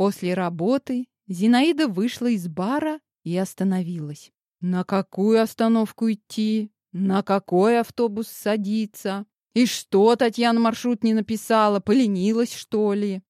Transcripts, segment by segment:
После работы Зинаида вышла из бара и остановилась. На какую остановку идти? На какой автобус садиться? И что Татьяна маршрут не написала? Поленилась, что ли?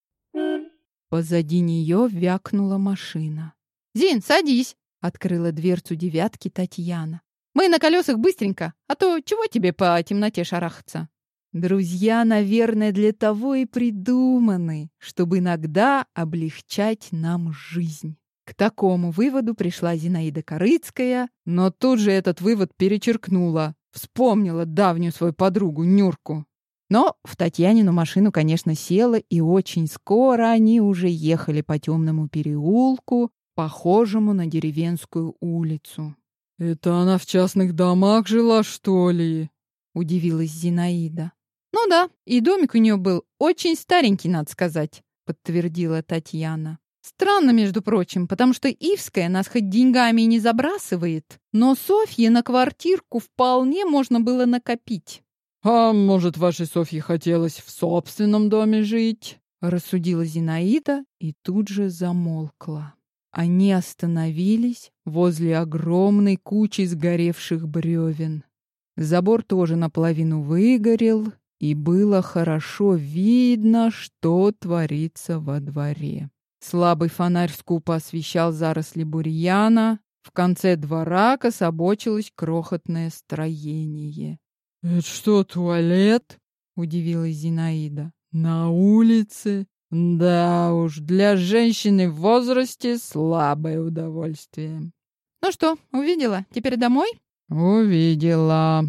Позади нее вякнула машина. «Зин, садись!» — открыла дверцу девятки Татьяна. «Мы на колесах быстренько, а то чего тебе по темноте шарахаться?» Друзья, наверное, для того и придуманы, чтобы иногда облегчать нам жизнь. К такому выводу пришла Зинаида Корыцкая, но тут же этот вывод перечеркнула. Вспомнила давнюю свою подругу Нюрку. Но в Татьянину машину, конечно, села, и очень скоро они уже ехали по темному переулку, похожему на деревенскую улицу. «Это она в частных домах жила, что ли?» — удивилась Зинаида. «Ну да, и домик у нее был очень старенький, надо сказать», — подтвердила Татьяна. «Странно, между прочим, потому что Ивская нас хоть деньгами и не забрасывает, но Софье на квартирку вполне можно было накопить». «А может, вашей Софье хотелось в собственном доме жить?» — рассудила Зинаида и тут же замолкла. Они остановились возле огромной кучи сгоревших бревен. Забор тоже наполовину выгорел, и было хорошо видно, что творится во дворе. Слабый фонарь скупо освещал заросли бурьяна, в конце двора кособочилось крохотное строение. «Это что, туалет?» — удивилась Зинаида. «На улице? Да уж, для женщины в возрасте слабое удовольствие». «Ну что, увидела? Теперь домой?» «Увидела.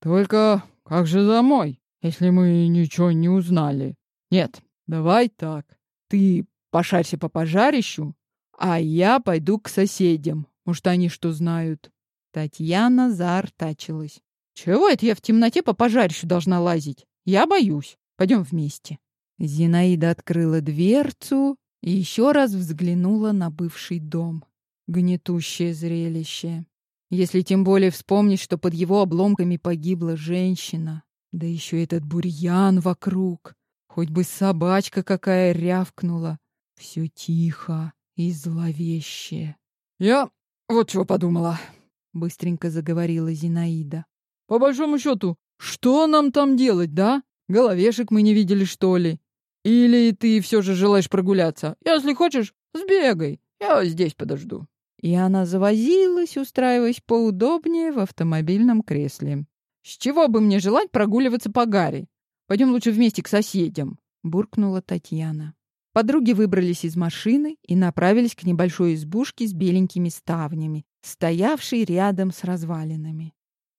Только как же домой, если мы ничего не узнали? Нет, давай так. Ты пошарься по пожарищу, а я пойду к соседям. Может, они что знают?» Татьяна заортачилась. Чего это я в темноте по пожарищу должна лазить? Я боюсь. Пойдем вместе. Зинаида открыла дверцу и еще раз взглянула на бывший дом. Гнетущее зрелище. Если тем более вспомнить, что под его обломками погибла женщина. Да еще этот бурьян вокруг. Хоть бы собачка какая рявкнула. Все тихо и зловеще. «Я вот чего подумала», — быстренько заговорила Зинаида. По большому счету, что нам там делать, да? Головешек мы не видели, что ли? Или ты все же желаешь прогуляться? Если хочешь, сбегай. Я здесь подожду. И она завозилась, устраиваясь поудобнее в автомобильном кресле. «С чего бы мне желать прогуливаться по Гарри? Пойдем лучше вместе к соседям», — буркнула Татьяна. Подруги выбрались из машины и направились к небольшой избушке с беленькими ставнями, стоявшей рядом с развалинами.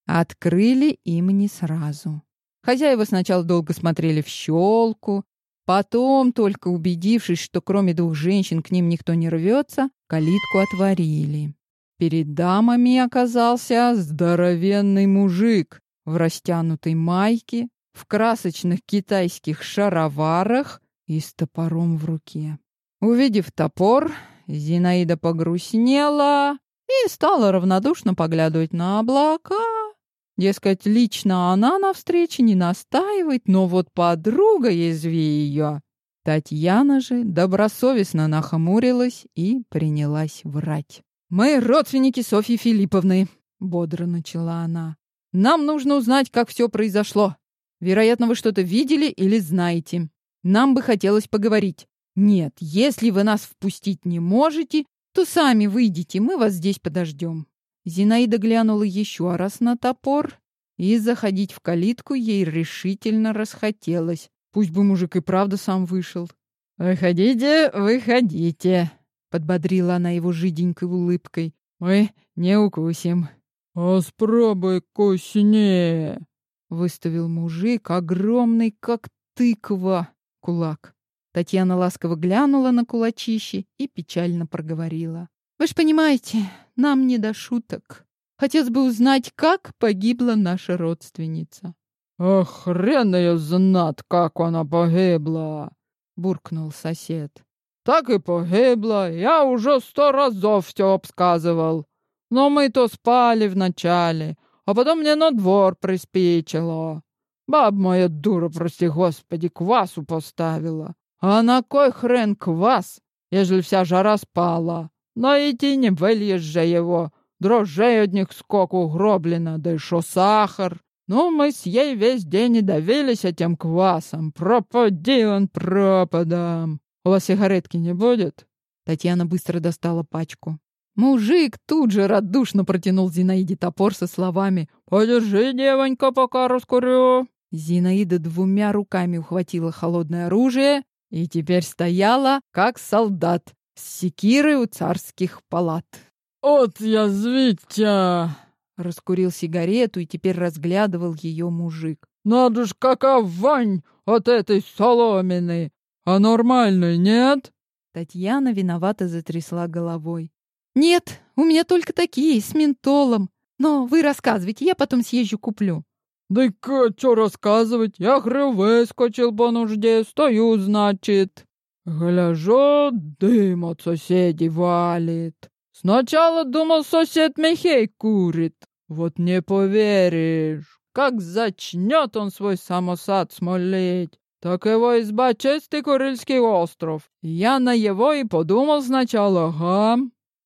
Открыли им не сразу. Хозяева сначала долго смотрели в щелку, потом, только убедившись, что кроме двух женщин к ним никто не рвется, калитку отворили. Перед дамами оказался здоровенный мужик в растянутой майке, в красочных китайских шароварах и с топором в руке. Увидев топор, Зинаида погрустнела и стала равнодушно поглядывать на облака, Дескать, лично она на встрече не настаивает, но вот подруга язви ее. Татьяна же добросовестно нахмурилась и принялась врать. «Мы родственники Софьи Филипповны», — бодро начала она. «Нам нужно узнать, как все произошло. Вероятно, вы что-то видели или знаете. Нам бы хотелось поговорить. Нет, если вы нас впустить не можете, то сами выйдите, мы вас здесь подождем». Зинаида глянула еще раз на топор, и заходить в калитку ей решительно расхотелось. Пусть бы мужик и правда сам вышел. «Выходите, выходите», — подбодрила она его жиденькой улыбкой. «Мы не укусим». «А спробуй куснее», — выставил мужик, огромный, как тыква, кулак. Татьяна ласково глянула на кулачище и печально проговорила. Вы ж понимаете, нам не до шуток. Хотелось бы узнать, как погибла наша родственница. «Ах, хрен ее знат, как она погибла!» — буркнул сосед. «Так и погибла, я уже сто разов все обсказывал. Но мы то спали вначале, а потом мне на двор приспичило. Баб моя дура, прости господи, квасу поставила. А на кой хрен квас, ежели вся жара спала. Но идти не выльешь же его. Дрожжей одних скоку гроблено, да и шо сахар. Ну, мы с ей весь день и давились этим квасом. Пропади он пропадом. У вас сигаретки не будет? Татьяна быстро достала пачку. Мужик тут же радушно протянул Зинаиде топор со словами «Подержи, девонька, пока раскурю». Зинаида двумя руками ухватила холодное оружие и теперь стояла, как солдат, с секирой у царских палат. «От я звитя!» Раскурил сигарету и теперь разглядывал ее мужик. «Надо ж, какая вонь от этой соломины! А нормальной нет?» Татьяна виновато затрясла головой. «Нет, у меня только такие, с ментолом. Но вы рассказывайте, я потом съезжу куплю». «Да и что рассказывать? Я хрю выскочил по нужде, стою, значит. Гляжу, дым от соседей валит. Сначала думал, сосед Михей курит. Вот не поверишь, как зачнет он свой самосад смолить. Так его изба чистый Курильский остров. Я на его и подумал сначала, ага,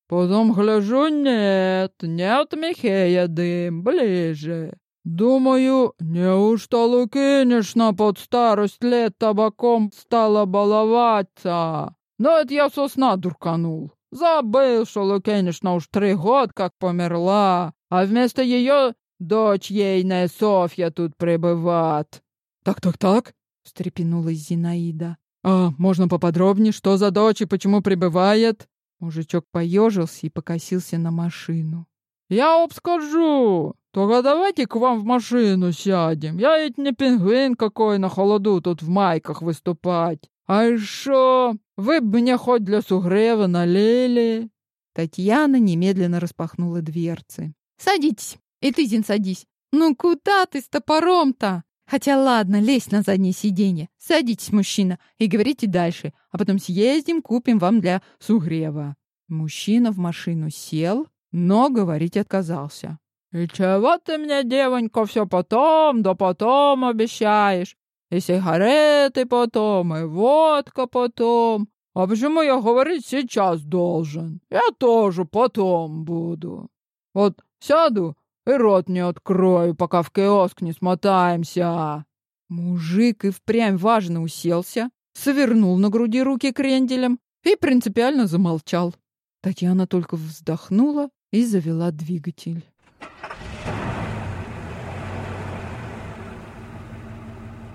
Потом гляжу, нет, нет Михея дым, ближе. Думаю, неужто Лукинишна под старость лет табаком стала баловаться? Но это я сосна дурканул. Забыл, что Лукинишна уж три года как померла, а вместо ее дочь ейная Софья тут пребывает. Так-так-так, встрепенулась Зинаида. А можно поподробнее, что за дочь и почему пребывает? Мужичок поежился и покосился на машину. «Я обскажу! Только давайте к вам в машину сядем. Я ведь не пингвин какой на холоду тут в майках выступать. А еще вы б мне хоть для сугрева налили». Татьяна немедленно распахнула дверцы. «Садитесь. И ты, Зин, садись. Ну куда ты с топором-то? Хотя ладно, лезь на заднее сиденье. Садитесь, мужчина, и говорите дальше, а потом съездим, купим вам для сугрева. Мужчина в машину сел, но говорить отказался. «И чего ты мне, девонька, все потом, да потом обещаешь? И сигареты потом, и водка потом. А почему я говорить сейчас должен? Я тоже потом буду. Вот сяду и рот не открою, пока в киоск не смотаемся. Мужик и впрямь важно уселся, совернул на груди руки кренделем и принципиально замолчал. Татьяна только вздохнула и завела двигатель.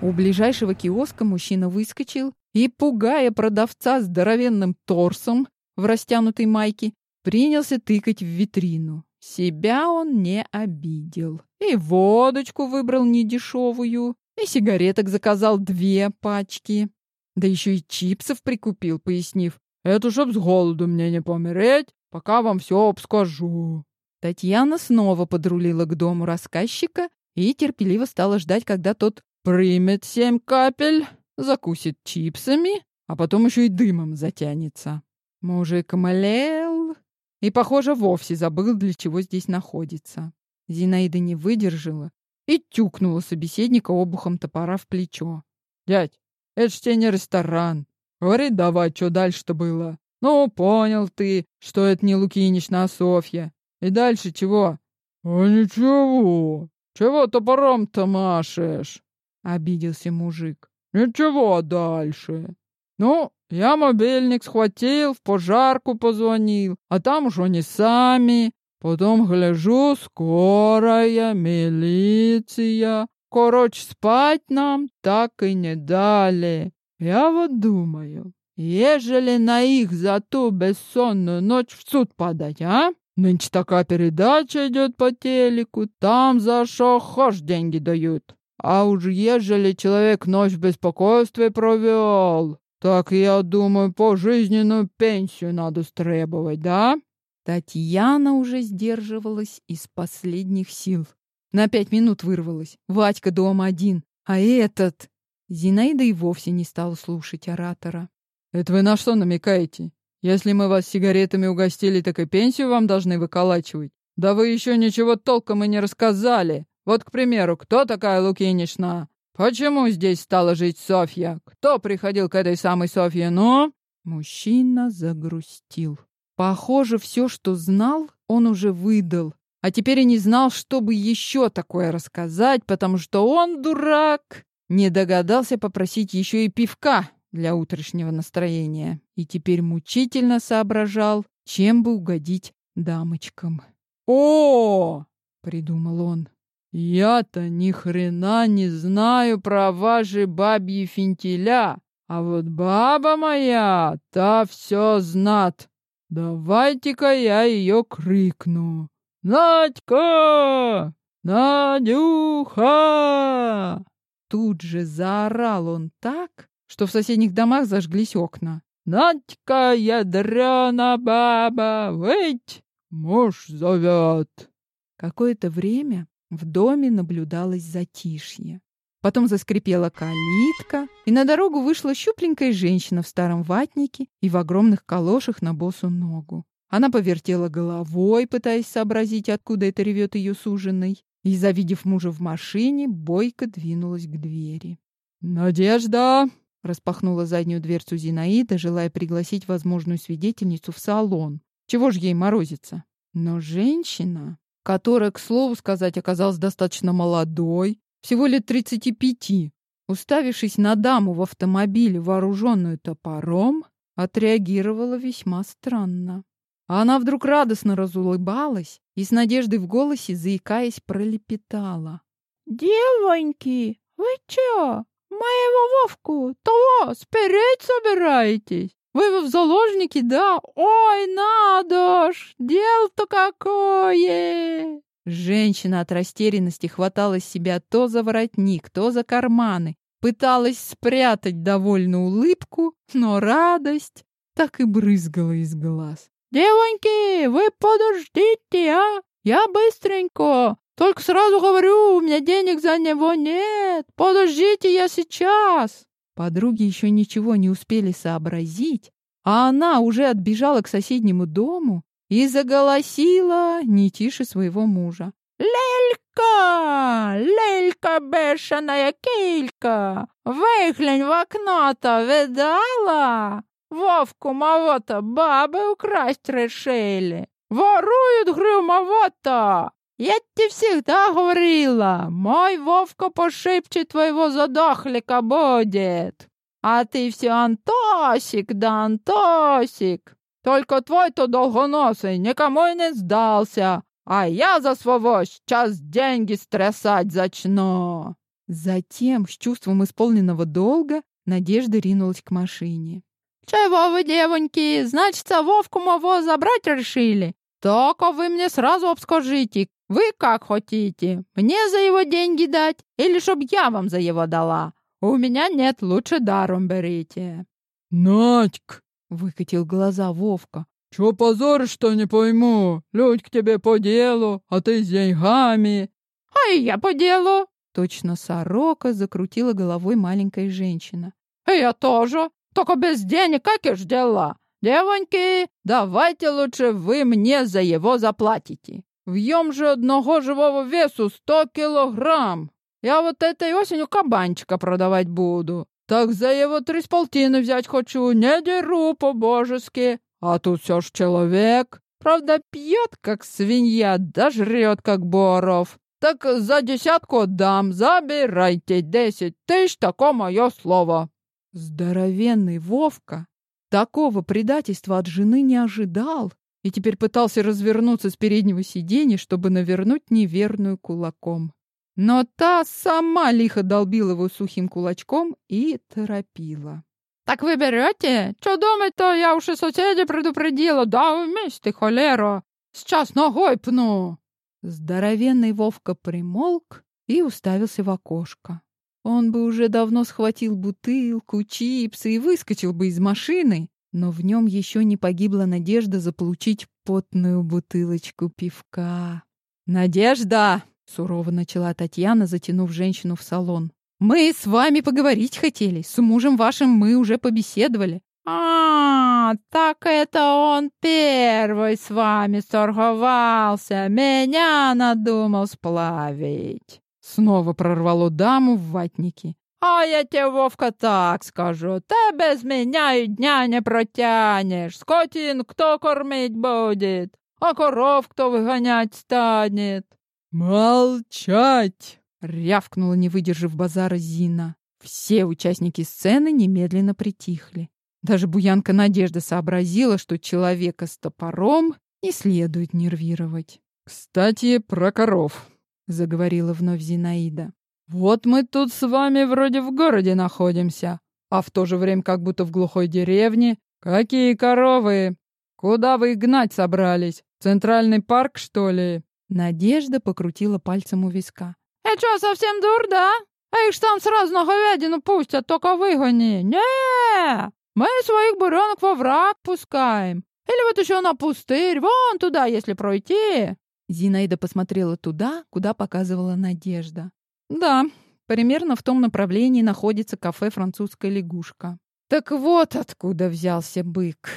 У ближайшего киоска мужчина выскочил и, пугая продавца здоровенным торсом в растянутой майке, принялся тыкать в витрину. Себя он не обидел. И водочку выбрал недешевую, и сигареток заказал две пачки. Да еще и чипсов прикупил, пояснив. «Это чтоб с голоду мне не помереть, пока вам все обскажу». Татьяна снова подрулила к дому рассказчика и терпеливо стала ждать, когда тот примет семь капель, закусит чипсами, а потом еще и дымом затянется. Мужик млел и, похоже, вовсе забыл, для чего здесь находится. Зинаида не выдержала и тюкнула собеседника обухом топора в плечо. «Дядь, это ж тебе не ресторан. Говори давай, что дальше-то было. Ну, понял ты, что это не Лукинична, а Софья. И дальше чего?» «А ничего. Чего топором-то машешь?» — обиделся мужик. «Ничего дальше. Ну, я мобильник схватил, в пожарку позвонил, а там уж они сами. Потом гляжу, скорая, милиция. Короче, спать нам так и не дали. Я вот думаю, ежели на их за ту бессонную ночь в суд подать, а? Нынче такая передача идет по телеку, там за шо хошь деньги дают. А уж ежели человек ночь в беспокойстве провел, так я думаю, пожизненную пенсию надо стребовать, да? Татьяна уже сдерживалась из последних сил. На пять минут вырвалась. Вадька дома один. А этот... Зинаида и вовсе не стала слушать оратора. «Это вы на что намекаете? Если мы вас сигаретами угостили, так и пенсию вам должны выколачивать. Да вы еще ничего толком и не рассказали. Вот, к примеру, кто такая Лукинишна? Почему здесь стала жить Софья? Кто приходил к этой самой Софье, ну? Мужчина загрустил. Похоже, все, что знал, он уже выдал. А теперь и не знал, чтобы еще такое рассказать, потому что он, дурак, не догадался попросить еще и пивка для утреннего настроения. И теперь мучительно соображал, чем бы угодить дамочкам. «О!» — придумал он. «Я-то ни хрена не знаю про ваши бабьи финтеля, а вот баба моя, та все знат. Давайте-ка я ее крикну. Надька! Надюха!» Тут же заорал он так, что в соседних домах зажглись окна. «Надька, ядрена баба, выйдь! Муж зовет!» Какое-то время в доме наблюдалось затишье. Потом заскрипела калитка, и на дорогу вышла щупленькая женщина в старом ватнике и в огромных калошах на босу ногу. Она повертела головой, пытаясь сообразить, откуда это ревет ее суженый, и, завидев мужа в машине, бойко двинулась к двери. «Надежда!» — распахнула заднюю дверцу Зинаида, желая пригласить возможную свидетельницу в салон. Чего ж ей морозиться? Но женщина, которая, к слову сказать, оказалась достаточно молодой, всего лет тридцати пяти, уставившись на даму в автомобиле, вооруженную топором, отреагировала весьма странно. Она вдруг радостно разулыбалась и с надеждой в голосе, заикаясь, пролепетала. «Девоньки, вы чё, моего Вовку того спереть собираетесь?» Вы в заложники, да? Ой, надо ж! Дело-то какое!» Женщина от растерянности хватала себя то за воротник, то за карманы, пыталась спрятать довольно улыбку, но радость так и брызгала из глаз. «Девоньки, вы подождите, а? Я быстренько. Только сразу говорю, у меня денег за него нет. Подождите, я сейчас!» Подруги еще ничего не успели сообразить, а она уже отбежала к соседнему дому и заголосила не тише своего мужа. «Лелька! Лелька бешеная килька! Выглянь в окно-то, видала? Вовку мого-то бабы украсть решили! Воруют грюмовато! Я тебе всегда говорила, мой Вовка пошибче твоего задохлика будет. А ты все Антосик да Антосик. Только твой-то долгоносый никому и не сдался, а я за своего сейчас деньги стрясать зачну. Затем, с чувством исполненного долга, Надежда ринулась к машине. «Чего вы, девоньки, значит, Вовку моего забрать решили? Только вы мне сразу обскажите, вы как хотите, мне за его деньги дать или чтоб я вам за его дала? У меня нет, лучше даром берите». «Надьк!» — выкатил глаза Вовка. «Чё позоришь, что не пойму? Люди к тебе по делу, а ты с деньгами». «А и я по делу!» Точно сорока закрутила головой маленькая женщина. «И я тоже, только без денег как я ж дела? Девоньки, давайте лучше вы мне за его заплатите. Вьем же одного живого весу сто килограмм. Я вот этой осенью кабанчика продавать буду. Так за его три с полтины взять хочу, не деру по-божески. А тут все ж человек. Правда, пьет, как свинья, да жрет, как боров. Так за десятку дам, забирайте десять тысяч, тако мое слово. Здоровенный Вовка такого предательства от жены не ожидал и теперь пытался развернуться с переднего сиденья, чтобы навернуть неверную кулаком. Но та сама лихо долбила его сухим кулачком и торопила. «Так вы берете? Что думать-то? Я уж и соседей предупредила. Да вместе, холера! Сейчас ногой пну!» Здоровенный Вовка примолк и уставился в окошко. Он бы уже давно схватил бутылку, чипсы и выскочил бы из машины, но в нем еще не погибла надежда заполучить потную бутылочку пивка. «Надежда!» — сурово начала Татьяна, затянув женщину в салон. «Мы с вами поговорить хотели. С мужем вашим мы уже побеседовали». «А, так это он первый с вами сторговался, меня надумал сплавить». Снова прорвало даму в ватнике. А я тебе, Вовка, так скажу. Ты без меня и дня не протянешь. Скотин кто кормить будет? А коров кто выгонять станет? «Молчать!» — рявкнула, не выдержав базара Зина. Все участники сцены немедленно притихли. Даже буянка Надежда сообразила, что человека с топором не следует нервировать. «Кстати, про коров», — заговорила вновь Зинаида. «Вот мы тут с вами вроде в городе находимся, а в то же время как будто в глухой деревне. Какие коровы? Куда вы их гнать собрались? Центральный парк, что ли?» Надежда покрутила пальцем у виска. «Э, что, совсем дур, да? А их ж там сразу на говядину пустят, только выгони. не Мы своих буренок во враг пускаем. Или вот еще на пустырь, вон туда, если пройти». Зинаида посмотрела туда, куда показывала Надежда. Да, примерно в том направлении находится кафе «Французская лягушка». Так вот откуда взялся бык.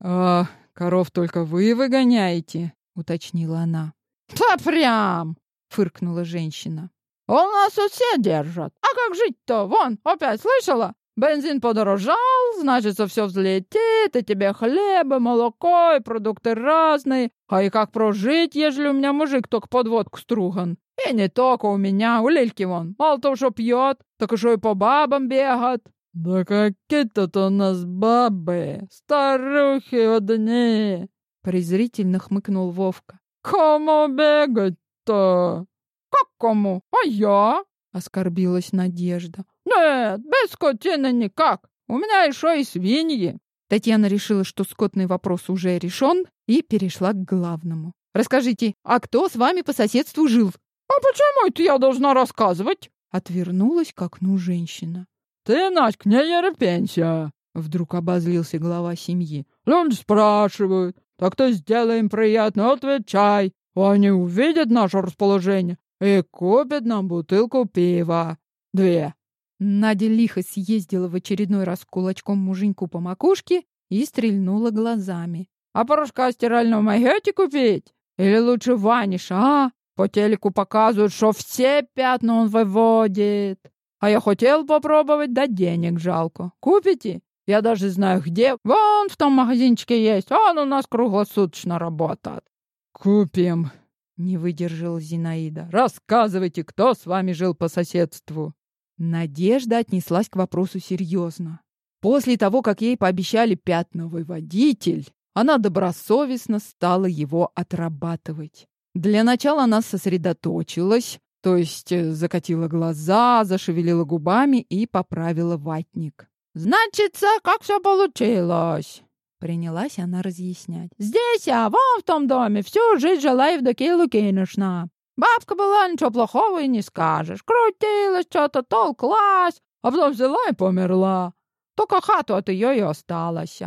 «А коров только вы выгоняете?» — уточнила она. «Да прям!» — фыркнула женщина. «У нас тут все держат. А как жить-то? Вон, опять слышала? Бензин подорожал, значит, все взлетит, и тебе хлеб, и молоко, и продукты разные. А и как прожить, ежели у меня мужик только под водку струган? И не только у меня, у Лильки вон. Мало того, что пьет, так еще и по бабам бегает. «Да какие тут у нас бабы, старухи одни!» презрительно хмыкнул Вовка. «Кому бегать-то?» «Как кому? А я?» — оскорбилась Надежда. «Нет, без скотины никак. У меня еще и свиньи». Татьяна решила, что скотный вопрос уже решен, и перешла к главному. «Расскажите, а кто с вами по соседству жил?» «А почему это я должна рассказывать?» Отвернулась к окну женщина. «Ты, Надька, не ерепенься!» Вдруг обозлился глава семьи. «Люди спрашивают, так-то сделаем приятно, отвечай. Они увидят наше расположение и купят нам бутылку пива. Две». Надя лихо съездила в очередной раз кулачком муженьку по макушке и стрельнула глазами. «А порошка стирального могете купить? Или лучше ваниша, а? По телеку показывают, что все пятна он выводит. А я хотел попробовать, да денег жалко. Купите? Я даже знаю где. Вон в том магазинчике есть. Он у нас круглосуточно работает. Купим. Не выдержала Зинаида. Рассказывайте, кто с вами жил по соседству. Надежда отнеслась к вопросу серьезно. После того, как ей пообещали пятновый водитель, она добросовестно стала его отрабатывать. Для начала она сосредоточилась, то есть э, закатила глаза, зашевелила губами и поправила ватник. «Значится, как все получилось?» Принялась она разъяснять. «Здесь я, вон в том доме, всю жизнь жила Евдокия Лукинишна. Бабка была, ничего плохого и не скажешь. Крутилась, что-то толклась, а потом взяла и померла. Только хату от ее и осталась.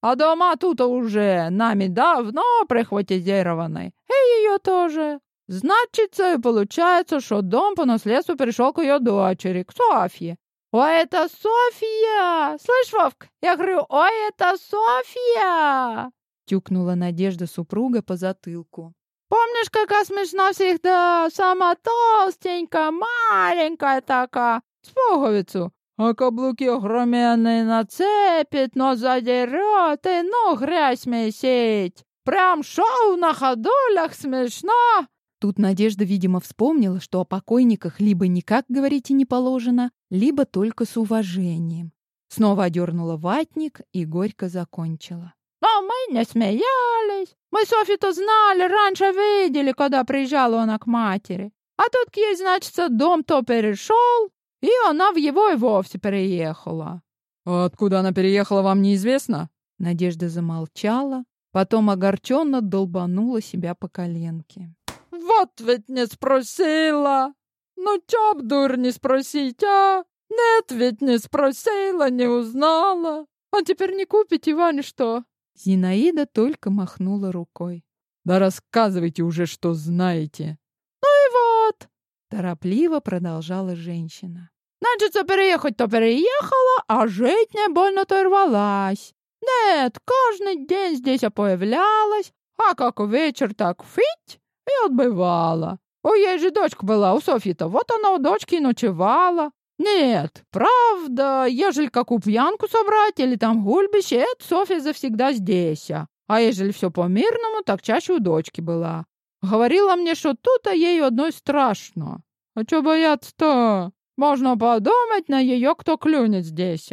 А дома тут уже нами давно прихватизированы. И ее тоже. Значится, и получается, что дом по наследству перешел к ее дочери, к Софье. «Ой, это Софья! Слышь, Вовк, я говорю, ой, это Софья!» Тюкнула Надежда супруга по затылку. Помнишь, какая смешна всегда? Сама толстенькая, маленькая такая, с пуговицу. А каблуки огроменные нацепит, но задерет и ну грязь месить. Прям шоу на ходулях смешно. Тут Надежда, видимо, вспомнила, что о покойниках либо никак говорить и не положено, либо только с уважением. Снова одернула ватник и горько закончила. Но мы не смеялись. Мы Софью-то знали, раньше видели, когда приезжала она к матери. А тут к ей, значит, дом то перешел, и она в его и вовсе переехала. А откуда она переехала, вам неизвестно? Надежда замолчала, потом огорченно долбанула себя по коленке. Вот ведь не спросила. Ну, чё б, дурь, не спросить, а? Нет, ведь не спросила, не узнала. А теперь не купите, Ваня, что? Зинаида только махнула рукой. Да рассказывайте уже, что знаете. Ну и вот, торопливо продолжала женщина. Значит, переехать-то переехала, а жить не больно-то рвалась. Нет, каждый день здесь появлялась, а как вечер, так фить и отбывала. У ей же дочка была, у Софьи-то. Вот она у дочки и ночевала. Нет, правда, ежели какую пьянку собрать или там гульбище, это Софья завсегда здесь. А ежели все по-мирному, так чаще у дочки была. Говорила мне, что тут а ей одной страшно. А что бояться-то? Можно подумать, на ее кто клюнет здесь.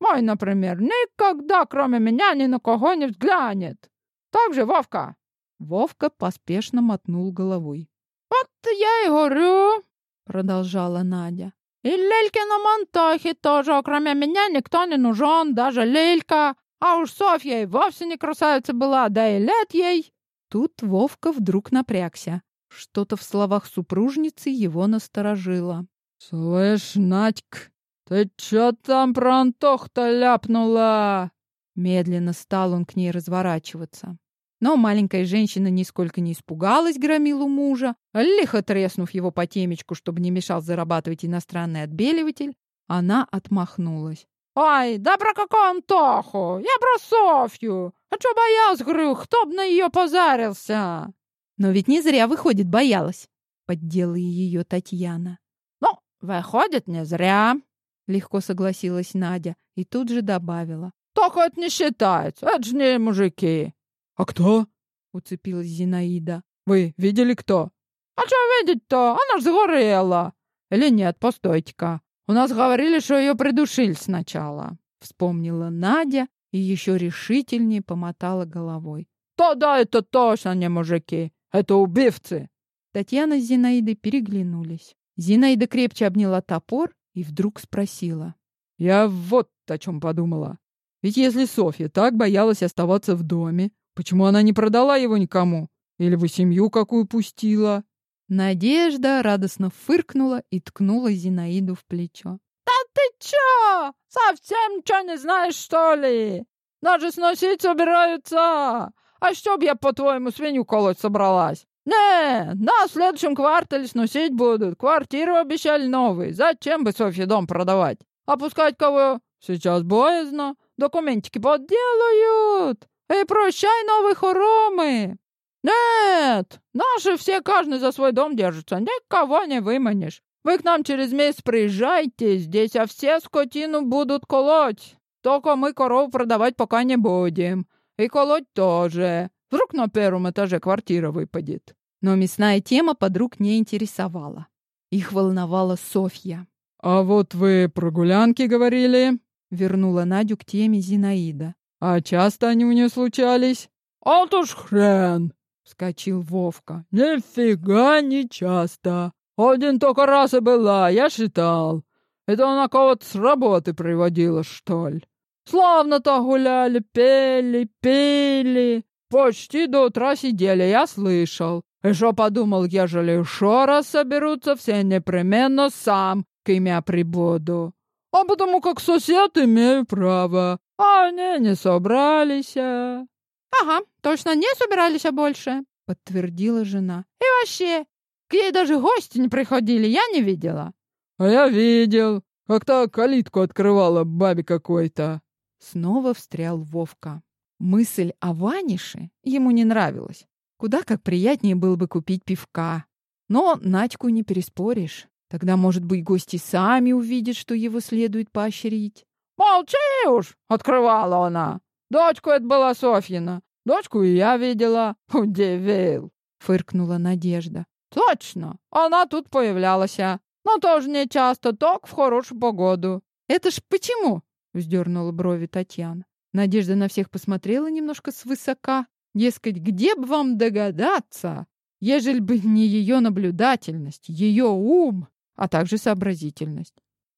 Мой, например, никогда, кроме меня, ни на кого не взглянет. Так же, Вовка?» Вовка поспешно мотнул головой. «Вот я и говорю», — продолжала Надя. «И Лельке на Монтахе тоже, кроме меня, никто не нужен, даже Лелька. А уж Софья и вовсе не красавица была, да и лет ей». Тут Вовка вдруг напрягся. Что-то в словах супружницы его насторожило. «Слышь, Надьк, ты чё там про Антох-то ляпнула?» Медленно стал он к ней разворачиваться. Но маленькая женщина нисколько не испугалась громилу мужа, лихо треснув его по темечку, чтобы не мешал зарабатывать иностранный отбеливатель, она отмахнулась. «Ай, да про какого Антоху? Я про Софью! А чё боялась, говорю, кто б на её позарился?» «Но ведь не зря, выходит, боялась», — поддела ее Татьяна. «Ну, выходит, не зря», — легко согласилась Надя и тут же добавила. «Только это не считается, это же не мужики». «А кто?» — уцепилась Зинаида. «Вы видели кто?» «А что видеть-то? Она ж сгорела!» «Или нет, постойте-ка. У нас говорили, что ее придушили сначала», — вспомнила Надя и еще решительнее помотала головой. «То да, это точно не мужики. Это убивцы!» Татьяна с Зинаидой переглянулись. Зинаида крепче обняла топор и вдруг спросила. «Я вот о чем подумала. Ведь если Софья так боялась оставаться в доме, почему она не продала его никому? Или вы семью какую пустила?» Надежда радостно фыркнула и ткнула Зинаиду в плечо. «Да ты чё? Совсем ничего не знаешь, что ли? Даже сносить собираются! А чтоб я, по-твоему, свинью колоть собралась? Не, на следующем квартале сносить будут. Квартиру обещали новые. Зачем бы Софье дом продавать? Опускать кого? Сейчас боязно. Документики подделают. И прощай новые хоромы. «Нет, наши все каждый за свой дом держатся, никого не выманишь. Вы к нам через месяц приезжайте, здесь а все скотину будут колоть. Только мы корову продавать пока не будем. И колоть тоже. Вдруг на первом этаже квартира выпадет». Но мясная тема подруг не интересовала. Их волновала Софья. «А вот вы про гулянки говорили?» Вернула Надю к теме Зинаида. «А часто они у нее случались?» «А то ж хрен!» — вскочил Вовка. «Нифига не часто. Один только раз и была, я считал. Это она кого-то с работы приводила, что ли? Славно-то гуляли, пели, пили. Почти до утра сидели, я слышал. И что подумал, ежели еще раз соберутся, все непременно сам к имя прибуду. А потому как сосед имею право. А они не собрались. «Ага, точно не собирались больше», — подтвердила жена. «И вообще, к ней даже гости не приходили, я не видела». «А я видел, как то калитку открывала бабе какой-то». Снова встрял Вовка. Мысль о Ванише ему не нравилась. Куда как приятнее было бы купить пивка. Но Надьку не переспоришь. Тогда, может быть, гости сами увидят, что его следует поощрить. «Молчи уж!» — открывала она. Дочку это была Софьина. Дочку и я видела. Удивил. Фыркнула Надежда. Точно. Она тут появлялась. А. Но тоже не часто, только в хорошую погоду. Это ж почему? Вздернула брови Татьяна. Надежда на всех посмотрела немножко свысока. Дескать, где бы вам догадаться, ежели бы не ее наблюдательность, ее ум, а также сообразительность.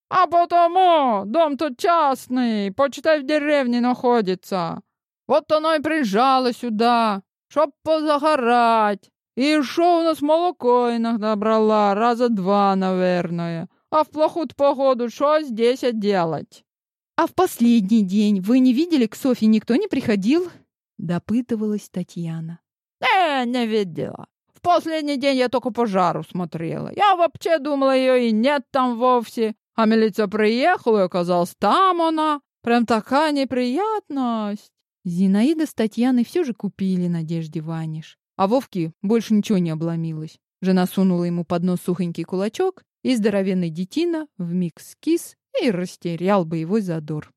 А потому дом тут частный, почитай, в деревне находится. Вот оно и приезжало сюда, чтоб позагорать. И шо у нас молоко иногда брала, раза два, наверное. А в плохую погоду что здесь делать? А в последний день вы не видели, к Софье никто не приходил? Допытывалась Татьяна. Не, не видела. В последний день я только пожару смотрела. Я вообще думала, ее и нет там вовсе. А милиция приехала, и оказалось, там она. Прям такая неприятность. Зинаида с Татьяной все же купили Надежде Ваниш. А Вовке больше ничего не обломилось. Жена сунула ему под нос сухонький кулачок и здоровенный детина вмиг скис и растерял боевой задор.